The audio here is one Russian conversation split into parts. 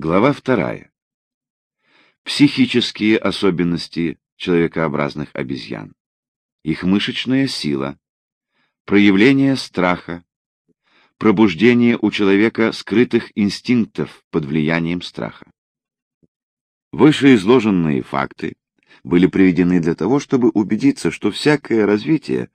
Глава вторая. Психические особенности человекообразных обезьян. Их мышечная сила. Проявление страха. Пробуждение у человека скрытых инстинктов под влиянием страха. Вышеизложенные факты были приведены для того, чтобы убедиться, что всякое развитие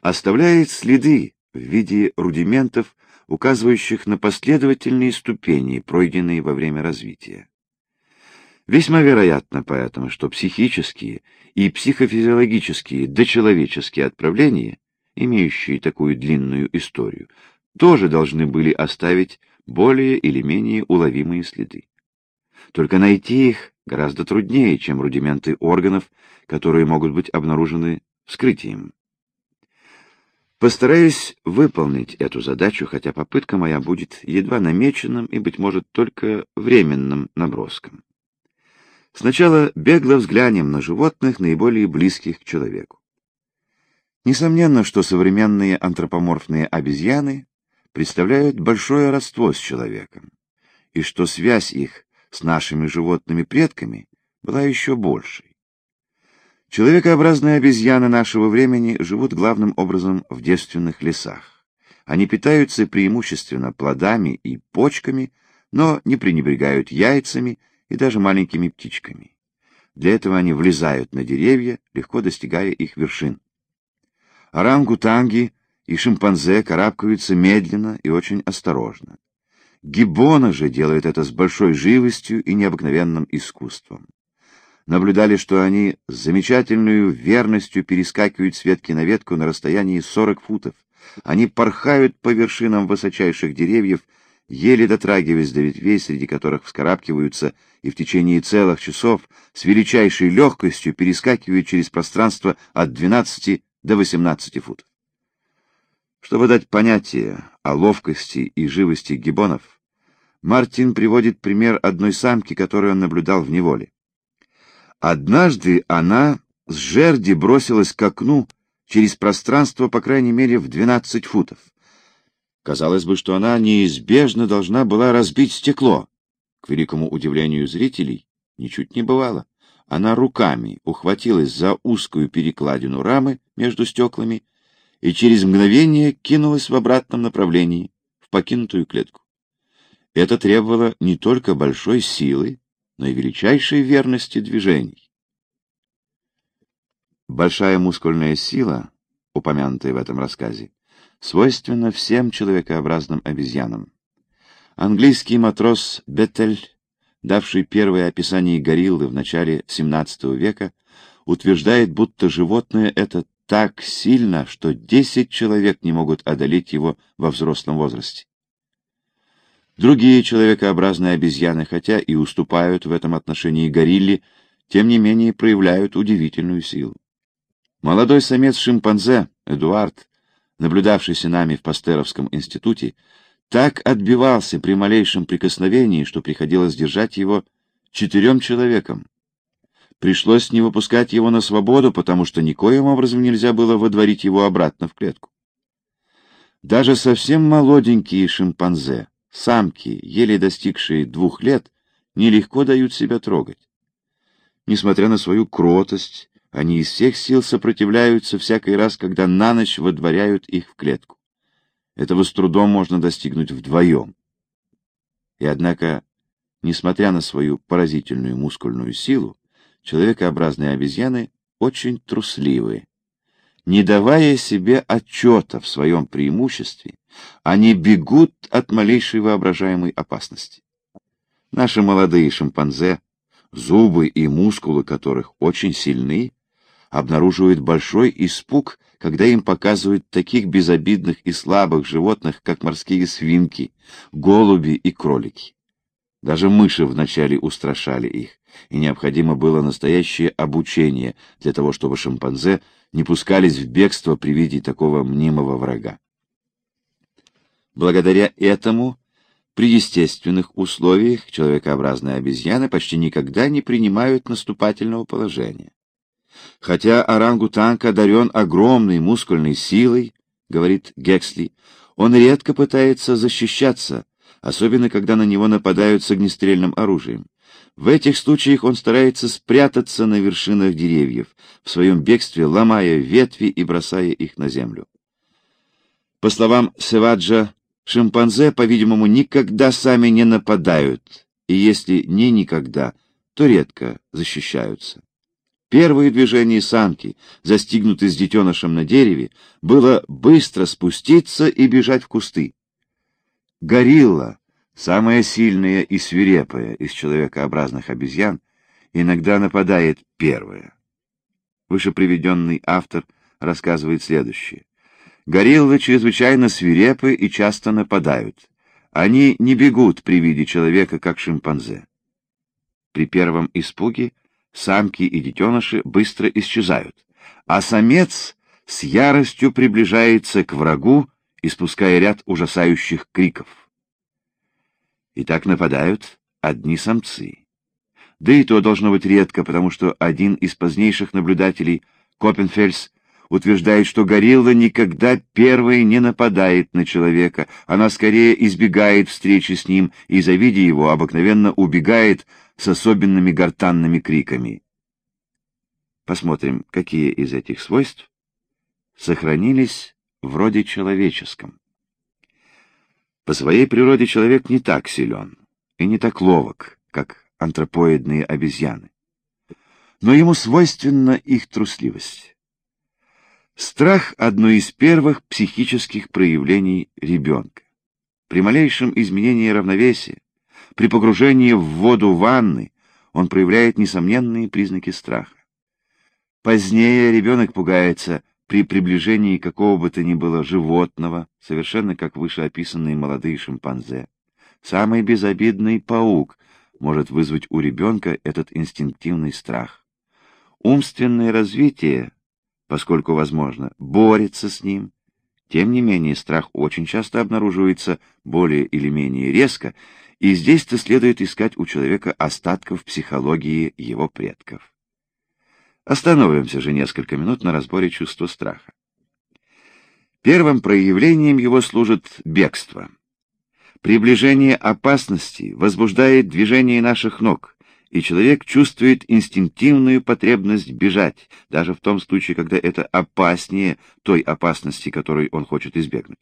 оставляет следы в виде рудиментов указывающих на последовательные ступени, пройденные во время развития. Весьма вероятно поэтому, что психические и психофизиологические дочеловеческие отправления, имеющие такую длинную историю, тоже должны были оставить более или менее уловимые следы. Только найти их гораздо труднее, чем рудименты органов, которые могут быть обнаружены вскрытием. Постараюсь выполнить эту задачу, хотя попытка моя будет едва намеченным и, быть может, только временным наброском. Сначала бегло взглянем на животных, наиболее близких к человеку. Несомненно, что современные антропоморфные обезьяны представляют большое родство с человеком, и что связь их с нашими животными предками была еще большей. Человекообразные обезьяны нашего времени живут главным образом в девственных лесах. Они питаются преимущественно плодами и почками, но не пренебрегают яйцами и даже маленькими птичками. Для этого они влезают на деревья, легко достигая их вершин. Орангутанги и шимпанзе карабкаются медленно и очень осторожно. Гиббоны же делают это с большой живостью и необыкновенным искусством наблюдали, что они с замечательной верностью перескакивают с ветки на ветку на расстоянии 40 футов. Они порхают по вершинам высочайших деревьев, еле дотрагиваясь до ветвей, среди которых вскарабкиваются, и в течение целых часов с величайшей легкостью перескакивают через пространство от 12 до 18 футов. Чтобы дать понятие о ловкости и живости гиббонов, Мартин приводит пример одной самки, которую он наблюдал в неволе. Однажды она с жерди бросилась к окну через пространство, по крайней мере, в 12 футов. Казалось бы, что она неизбежно должна была разбить стекло. К великому удивлению зрителей, ничуть не бывало. Она руками ухватилась за узкую перекладину рамы между стеклами и через мгновение кинулась в обратном направлении, в покинутую клетку. Это требовало не только большой силы, но и величайшей верности движений. Большая мускульная сила, упомянутая в этом рассказе, свойственна всем человекообразным обезьянам. Английский матрос Беттель, давший первое описание гориллы в начале XVII века, утверждает, будто животное это так сильно, что десять человек не могут одолеть его во взрослом возрасте. Другие человекообразные обезьяны, хотя и уступают в этом отношении горилле, тем не менее проявляют удивительную силу. Молодой самец шимпанзе, Эдуард, наблюдавшийся нами в Пастеровском институте, так отбивался при малейшем прикосновении, что приходилось держать его четырем человекам. Пришлось не выпускать его на свободу, потому что никоим образом нельзя было водворить его обратно в клетку. Даже совсем молоденькие шимпанзе, Самки, еле достигшие двух лет, нелегко дают себя трогать. Несмотря на свою кротость, они из всех сил сопротивляются всякий раз, когда на ночь водворяют их в клетку. Этого с трудом можно достигнуть вдвоем. И однако, несмотря на свою поразительную мускульную силу, человекообразные обезьяны очень трусливые. Не давая себе отчета в своем преимуществе, они бегут от малейшей воображаемой опасности. Наши молодые шимпанзе, зубы и мускулы которых очень сильны, обнаруживают большой испуг, когда им показывают таких безобидных и слабых животных, как морские свинки, голуби и кролики. Даже мыши вначале устрашали их, и необходимо было настоящее обучение для того, чтобы шимпанзе не пускались в бегство при виде такого мнимого врага. Благодаря этому при естественных условиях человекообразные обезьяны почти никогда не принимают наступательного положения. Хотя орангутанг одарен огромной мускульной силой, говорит Гексли, он редко пытается защищаться, особенно когда на него нападают с огнестрельным оружием. В этих случаях он старается спрятаться на вершинах деревьев, в своем бегстве ломая ветви и бросая их на землю. По словам Севаджа, шимпанзе, по-видимому, никогда сами не нападают, и если не никогда, то редко защищаются. Первое движение самки, застигнутой с детенышем на дереве, было быстро спуститься и бежать в кусты. Горилла, самая сильная и свирепая из человекообразных обезьян, иногда нападает первая. Выше приведенный автор рассказывает следующее. Гориллы чрезвычайно свирепы и часто нападают. Они не бегут при виде человека, как шимпанзе. При первом испуге самки и детеныши быстро исчезают, а самец с яростью приближается к врагу, испуская ряд ужасающих криков. И так нападают одни самцы. Да и то должно быть редко, потому что один из позднейших наблюдателей, Копенфельс, утверждает, что горилла никогда первой не нападает на человека, она скорее избегает встречи с ним и, завидя его, обыкновенно убегает с особенными гортанными криками. Посмотрим, какие из этих свойств сохранились в роде человеческом. По своей природе человек не так силен и не так ловок, как антропоидные обезьяны. Но ему свойственна их трусливость. Страх — одно из первых психических проявлений ребенка. При малейшем изменении равновесия, при погружении в воду ванны он проявляет несомненные признаки страха. Позднее ребенок пугается при приближении какого бы то ни было животного, совершенно как вышеописанные молодые шимпанзе. Самый безобидный паук может вызвать у ребенка этот инстинктивный страх. Умственное развитие, поскольку возможно, борется с ним. Тем не менее, страх очень часто обнаруживается более или менее резко, и здесь-то следует искать у человека остатков психологии его предков. Остановимся же несколько минут на разборе чувства страха. Первым проявлением его служит бегство. Приближение опасности возбуждает движение наших ног, и человек чувствует инстинктивную потребность бежать, даже в том случае, когда это опаснее той опасности, которой он хочет избегнуть.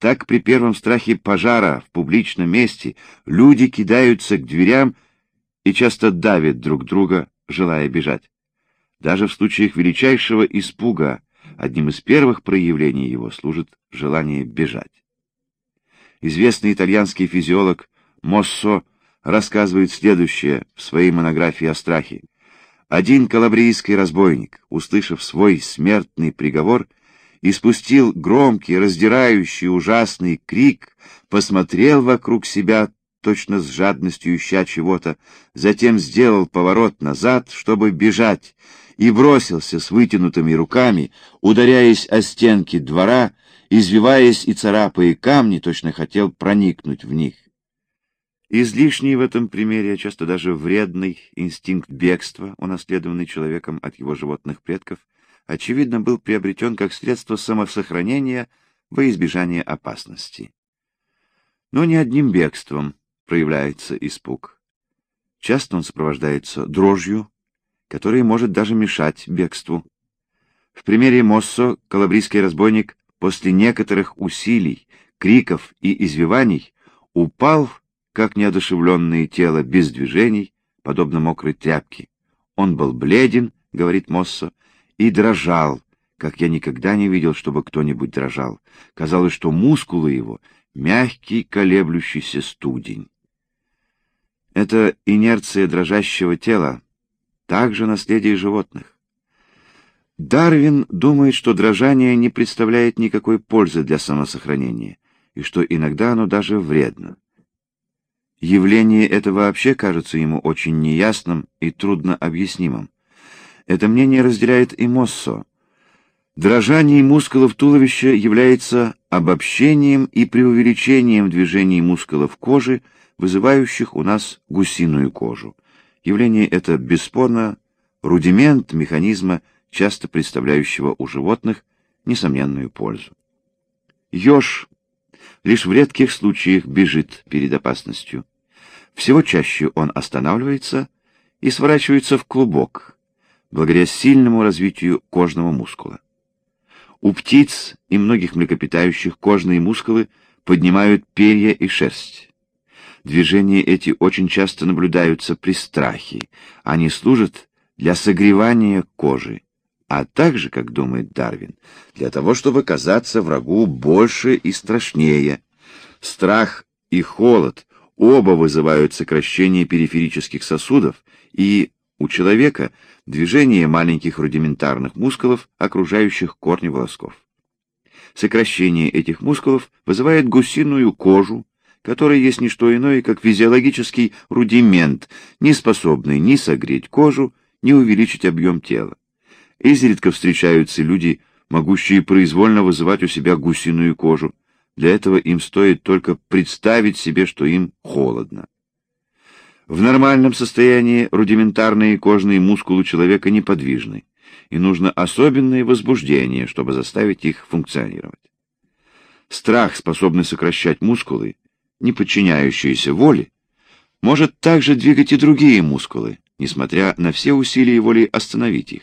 Так при первом страхе пожара в публичном месте люди кидаются к дверям и часто давят друг друга, желая бежать. Даже в случаях величайшего испуга одним из первых проявлений его служит желание бежать. Известный итальянский физиолог Моссо рассказывает следующее в своей монографии о страхе. Один калабрийский разбойник, услышав свой смертный приговор, испустил громкий, раздирающий, ужасный крик, посмотрел вокруг себя, точно с жадностью ища чего-то, затем сделал поворот назад, чтобы бежать, и бросился с вытянутыми руками, ударяясь о стенки двора, извиваясь и царапая камни, точно хотел проникнуть в них. Излишний в этом примере, а часто даже вредный инстинкт бегства, унаследованный человеком от его животных предков, очевидно, был приобретен как средство самосохранения во избежание опасности. Но не одним бегством проявляется испуг. Часто он сопровождается дрожью, которая может даже мешать бегству. В примере Моссо калабрийский разбойник после некоторых усилий, криков и извиваний упал, как неодушевленное тело, без движений, подобно мокрой тряпке. Он был бледен, говорит Моссо, и дрожал, как я никогда не видел, чтобы кто-нибудь дрожал. Казалось, что мускулы его — мягкий колеблющийся студень. Это инерция дрожащего тела, также наследие животных. Дарвин думает, что дрожание не представляет никакой пользы для самосохранения, и что иногда оно даже вредно. Явление это вообще кажется ему очень неясным и трудно объяснимым. Это мнение разделяет и Моссо. Дрожание мускулов туловища является обобщением и преувеличением движений мускулов кожи, вызывающих у нас гусиную кожу. Явление это бесспорно рудимент механизма, часто представляющего у животных несомненную пользу. Ёж лишь в редких случаях бежит перед опасностью. Всего чаще он останавливается и сворачивается в клубок, благодаря сильному развитию кожного мускула. У птиц и многих млекопитающих кожные мускулы поднимают перья и шерсть. Движения эти очень часто наблюдаются при страхе. Они служат для согревания кожи, а также, как думает Дарвин, для того, чтобы казаться врагу больше и страшнее. Страх и холод оба вызывают сокращение периферических сосудов и у человека движение маленьких рудиментарных мускулов, окружающих корни волосков. Сокращение этих мускулов вызывает гусиную кожу, которая есть не что иное, как физиологический рудимент, не способный ни согреть кожу, ни увеличить объем тела. Изредка встречаются люди, могущие произвольно вызывать у себя гусиную кожу. Для этого им стоит только представить себе, что им холодно. В нормальном состоянии рудиментарные кожные мускулы человека неподвижны, и нужно особенное возбуждение, чтобы заставить их функционировать. Страх, способный сокращать мускулы, не подчиняющиеся воле, может также двигать и другие мускулы, несмотря на все усилия воли остановить их.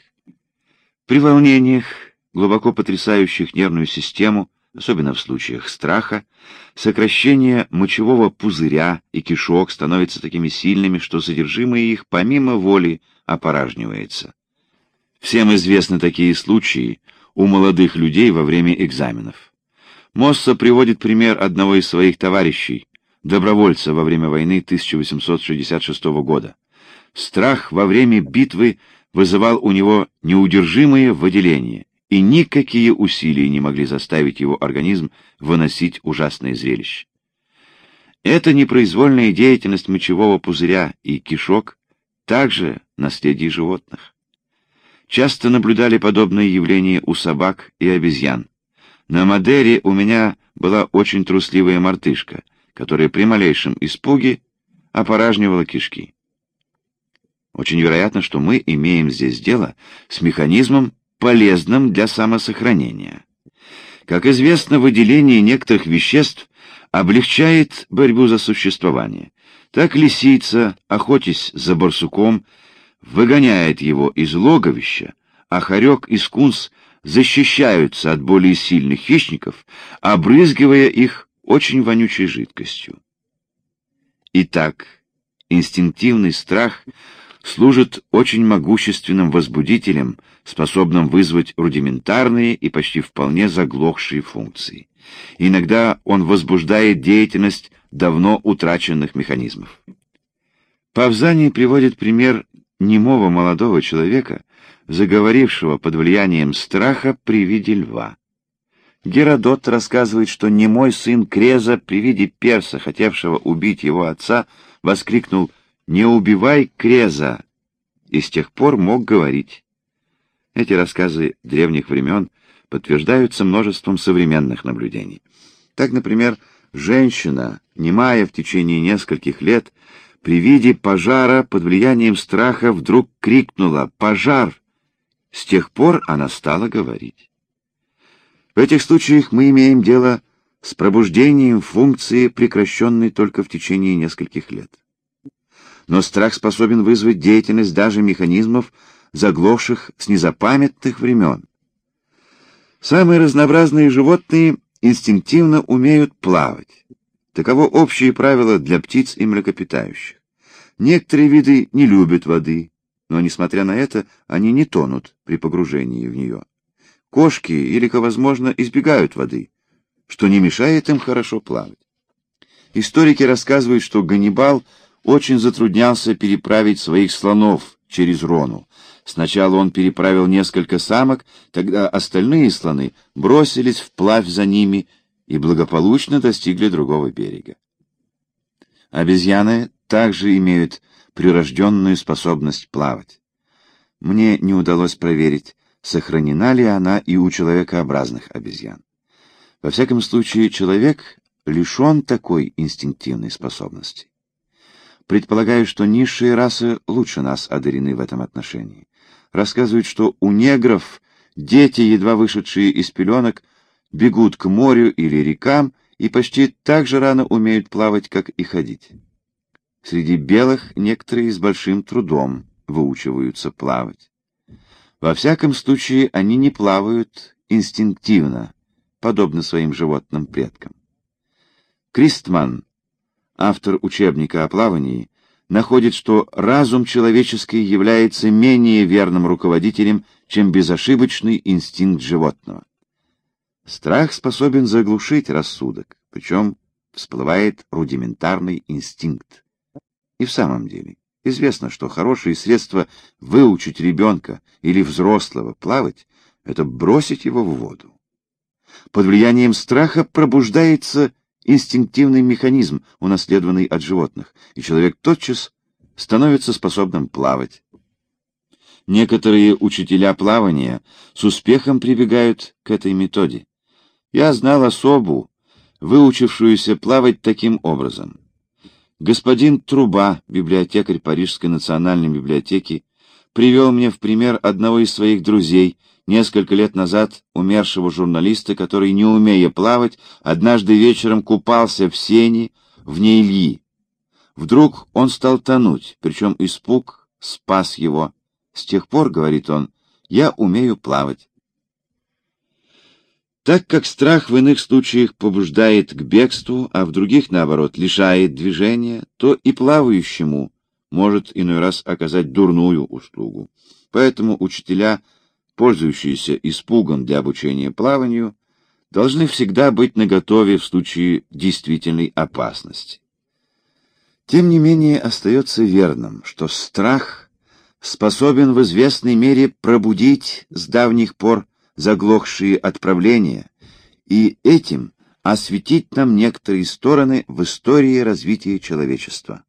При волнениях, глубоко потрясающих нервную систему, особенно в случаях страха, сокращение мочевого пузыря и кишок становятся такими сильными, что содержимое их помимо воли опоражнивается. Всем известны такие случаи у молодых людей во время экзаменов. Мосса приводит пример одного из своих товарищей, добровольца во время войны 1866 года. Страх во время битвы вызывал у него неудержимые выделения, и никакие усилия не могли заставить его организм выносить ужасное зрелище. Эта непроизвольная деятельность мочевого пузыря и кишок также наследие животных. Часто наблюдали подобные явления у собак и обезьян. На Мадере у меня была очень трусливая мартышка, которая при малейшем испуге опоражнивала кишки. Очень вероятно, что мы имеем здесь дело с механизмом, полезным для самосохранения. Как известно, выделение некоторых веществ облегчает борьбу за существование. Так лисица, охотясь за барсуком, выгоняет его из логовища, а хорек и скунс защищаются от более сильных хищников, обрызгивая их очень вонючей жидкостью. Итак, инстинктивный страх служит очень могущественным возбудителем, способным вызвать рудиментарные и почти вполне заглохшие функции. Иногда он возбуждает деятельность давно утраченных механизмов. Павзани приводит пример немого молодого человека, заговорившего под влиянием страха при виде льва. Геродот рассказывает, что немой сын Креза при виде перса, хотевшего убить его отца, воскликнул «Не убивай Креза!» и с тех пор мог говорить. Эти рассказы древних времен подтверждаются множеством современных наблюдений. Так, например, женщина, немая в течение нескольких лет, при виде пожара под влиянием страха вдруг крикнула «Пожар!». С тех пор она стала говорить. В этих случаях мы имеем дело с пробуждением функции, прекращенной только в течение нескольких лет. Но страх способен вызвать деятельность даже механизмов, заглохших с незапамятных времен. Самые разнообразные животные инстинктивно умеют плавать. Таково общее правило для птиц и млекопитающих. Некоторые виды не любят воды, но, несмотря на это, они не тонут при погружении в нее. Кошки, или, возможно, избегают воды, что не мешает им хорошо плавать. Историки рассказывают, что Ганнибал очень затруднялся переправить своих слонов через Рону. Сначала он переправил несколько самок, тогда остальные слоны бросились вплавь за ними и благополучно достигли другого берега. Обезьяны также имеют прирожденную способность плавать. Мне не удалось проверить, сохранена ли она и у человекообразных обезьян. Во всяком случае, человек лишен такой инстинктивной способности. Предполагаю, что низшие расы лучше нас одарены в этом отношении. Рассказывают, что у негров дети, едва вышедшие из пеленок, бегут к морю или рекам и почти так же рано умеют плавать, как и ходить. Среди белых некоторые с большим трудом выучиваются плавать. Во всяком случае, они не плавают инстинктивно, подобно своим животным предкам. Кристман, автор учебника о плавании, находит, что разум человеческий является менее верным руководителем, чем безошибочный инстинкт животного. Страх способен заглушить рассудок, причем всплывает рудиментарный инстинкт. И в самом деле, известно, что хорошее средство выучить ребенка или взрослого плавать — это бросить его в воду. Под влиянием страха пробуждается инстинктивный механизм, унаследованный от животных, и человек тотчас становится способным плавать. Некоторые учителя плавания с успехом прибегают к этой методе. Я знал особу, выучившуюся плавать таким образом. Господин Труба, библиотекарь Парижской национальной библиотеки, привел мне в пример одного из своих друзей, несколько лет назад умершего журналиста, который, не умея плавать, однажды вечером купался в сене в Ильи. Вдруг он стал тонуть, причем испуг спас его. С тех пор, говорит он, я умею плавать. Так как страх в иных случаях побуждает к бегству, а в других, наоборот, лишает движения, то и плавающему может иной раз оказать дурную услугу. Поэтому учителя, пользующиеся испугом для обучения плаванию, должны всегда быть наготове в случае действительной опасности. Тем не менее остается верным, что страх способен в известной мере пробудить с давних пор заглохшие отправления и этим осветить нам некоторые стороны в истории развития человечества.